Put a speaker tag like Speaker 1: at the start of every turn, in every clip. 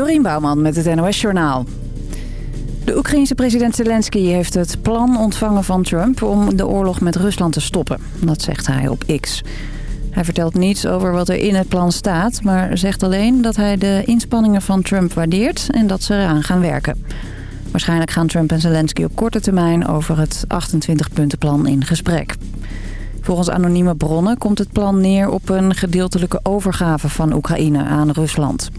Speaker 1: Dorien Bouwman met het NOS Journaal. De Oekraïense president Zelensky heeft het plan ontvangen van Trump... om de oorlog met Rusland te stoppen. Dat zegt hij op X. Hij vertelt niets over wat er in het plan staat... maar zegt alleen dat hij de inspanningen van Trump waardeert... en dat ze eraan gaan werken. Waarschijnlijk gaan Trump en Zelensky op korte termijn... over het 28-puntenplan in gesprek. Volgens anonieme bronnen komt het plan neer op een gedeeltelijke overgave van Oekraïne aan Rusland.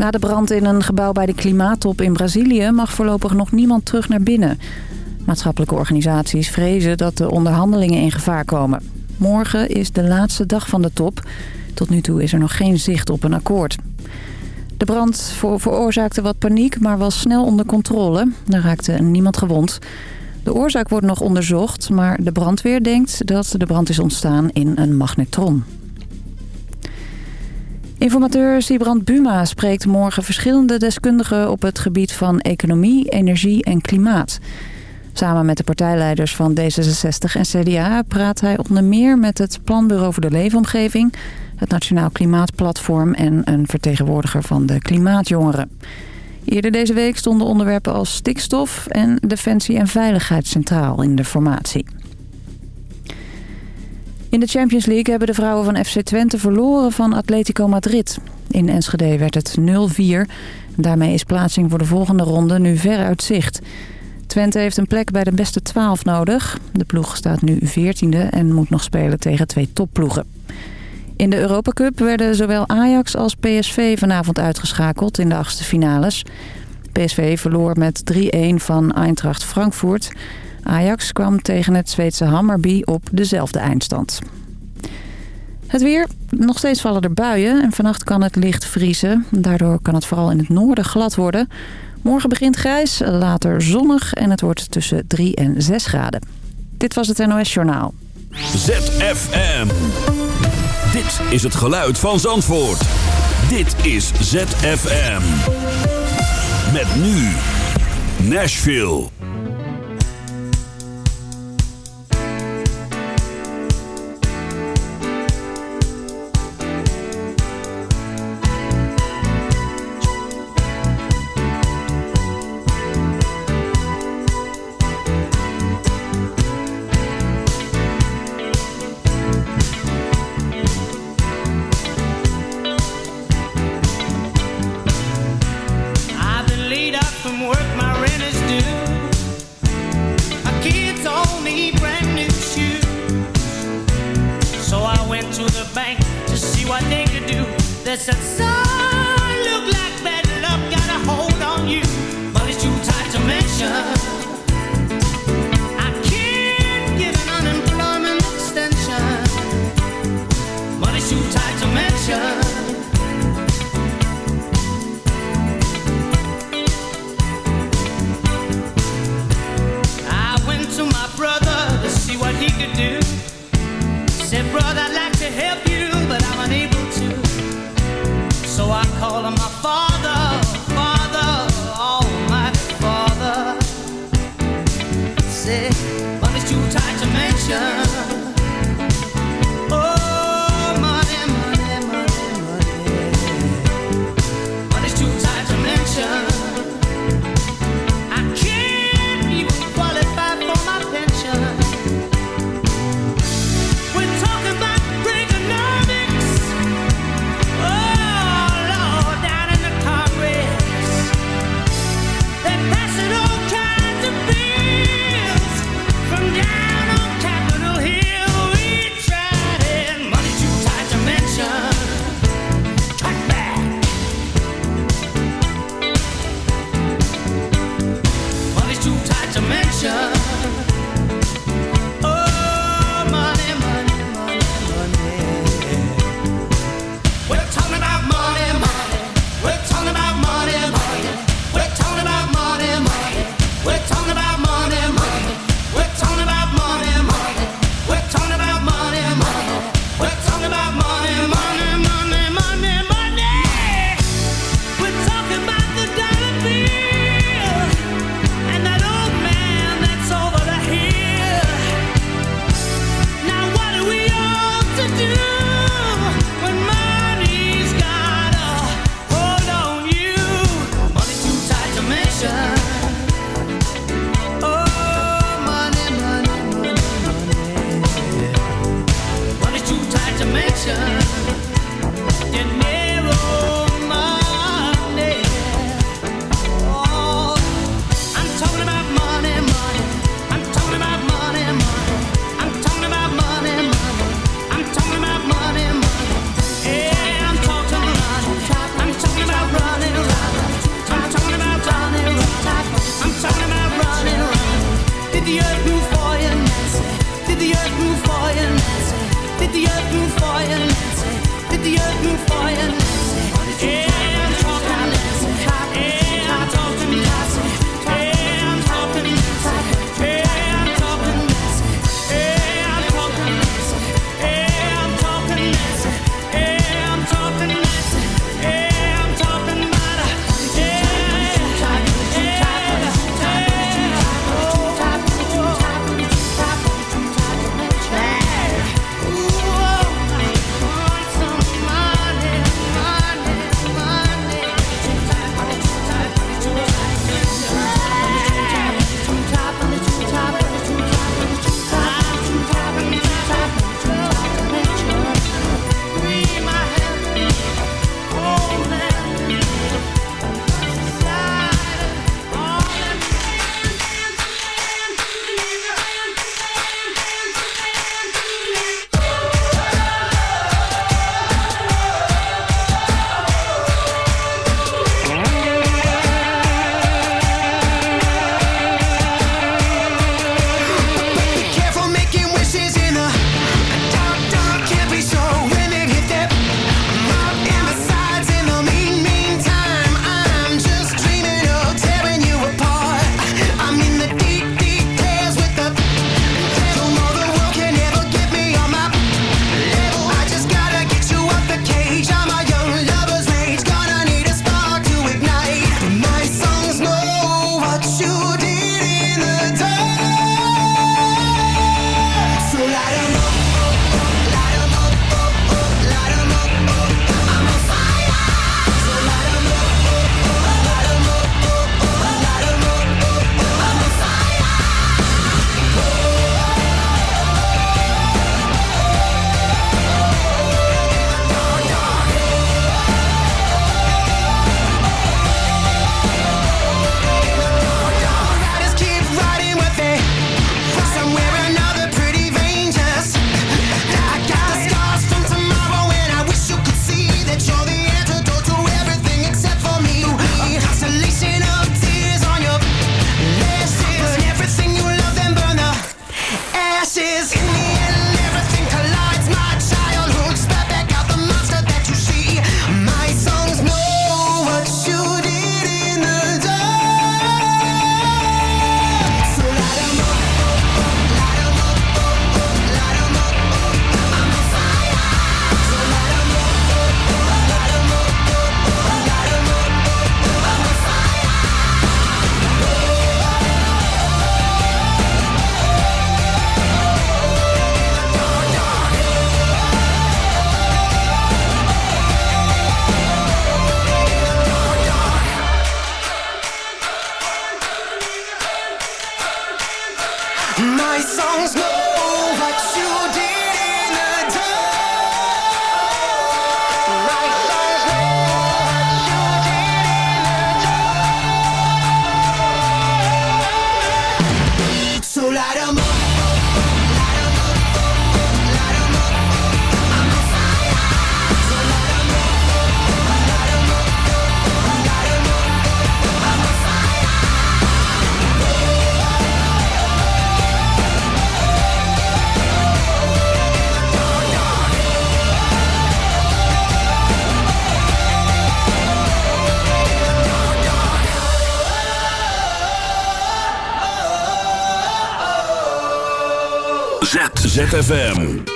Speaker 1: Na de brand in een gebouw bij de klimaattop in Brazilië mag voorlopig nog niemand terug naar binnen. Maatschappelijke organisaties vrezen dat de onderhandelingen in gevaar komen. Morgen is de laatste dag van de top. Tot nu toe is er nog geen zicht op een akkoord. De brand veroorzaakte wat paniek, maar was snel onder controle. Er raakte niemand gewond. De oorzaak wordt nog onderzocht, maar de brandweer denkt dat de brand is ontstaan in een magnetron. Informateur Sibrand Buma spreekt morgen verschillende deskundigen op het gebied van economie, energie en klimaat. Samen met de partijleiders van D66 en CDA praat hij onder meer met het Planbureau voor de Leefomgeving, het Nationaal Klimaatplatform en een vertegenwoordiger van de Klimaatjongeren. Eerder deze week stonden onderwerpen als stikstof en defensie en veiligheid centraal in de formatie. In de Champions League hebben de vrouwen van FC Twente verloren van Atletico Madrid. In Enschede werd het 0-4. Daarmee is plaatsing voor de volgende ronde nu ver uit zicht. Twente heeft een plek bij de beste 12 nodig. De ploeg staat nu 14e en moet nog spelen tegen twee topploegen. In de Europa Cup werden zowel Ajax als PSV vanavond uitgeschakeld in de achtste finales. PSV verloor met 3-1 van Eintracht Frankfurt. Ajax kwam tegen het Zweedse Hammarby op dezelfde eindstand. Het weer. Nog steeds vallen er buien en vannacht kan het licht vriezen. Daardoor kan het vooral in het noorden glad worden. Morgen begint grijs, later zonnig en het wordt tussen 3 en 6 graden. Dit was het NOS Journaal.
Speaker 2: ZFM. Dit is het geluid van Zandvoort. Dit is ZFM. Met nu Nashville. ZFM.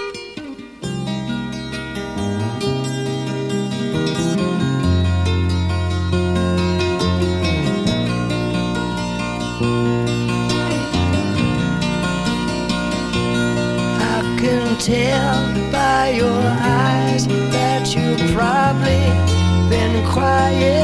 Speaker 3: tell by your eyes that you've probably been quiet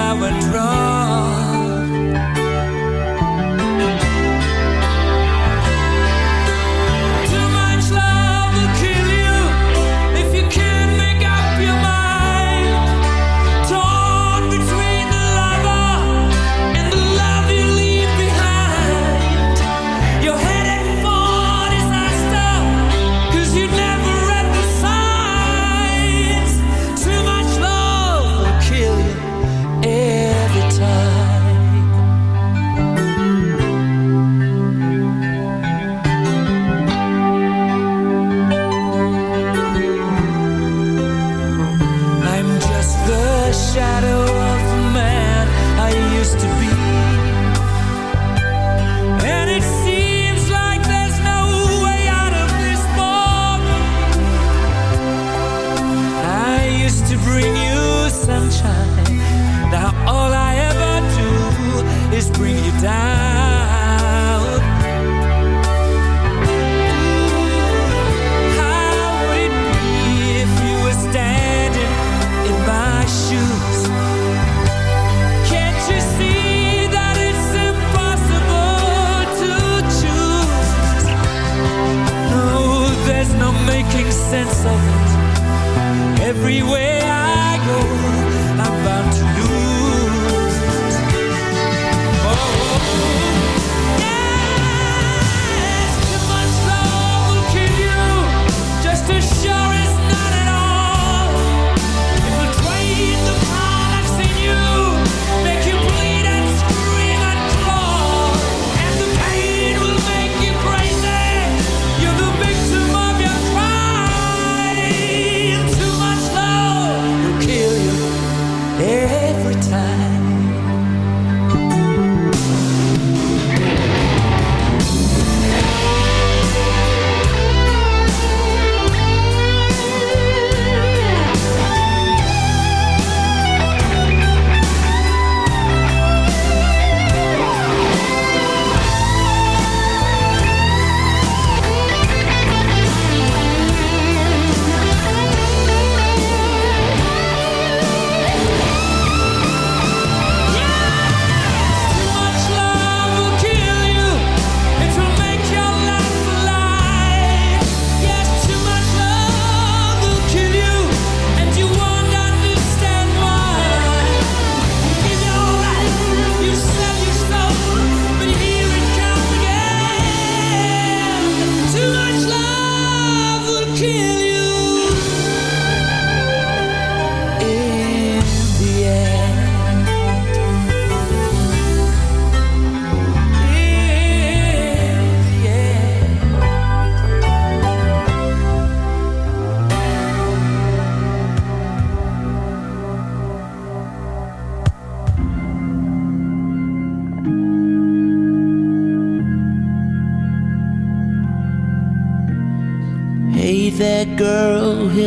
Speaker 4: hour
Speaker 5: drive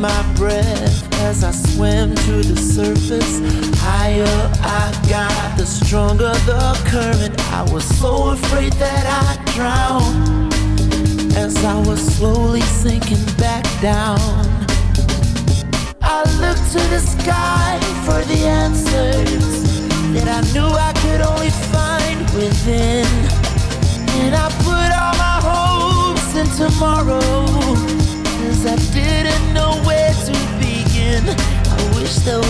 Speaker 5: my breath as I swam to the surface. Higher I got, the stronger the current. I was so afraid that I'd drown as I was slowly sinking back down. I looked to the sky for the answers that I knew I could only find within.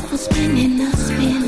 Speaker 6: such an awful spin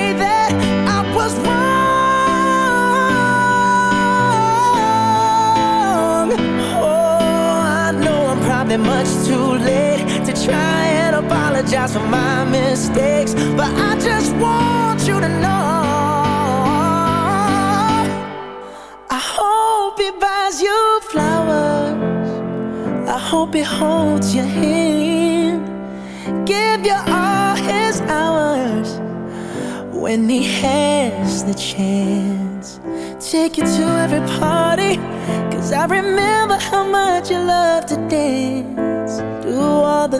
Speaker 5: I'm much too late to try and apologize for my mistakes, but I just want you to know. I hope he buys you flowers. I hope he holds your hand. Give you all his hours when he has the chance. Take you to every party. Cause I remember how much you loved to dance.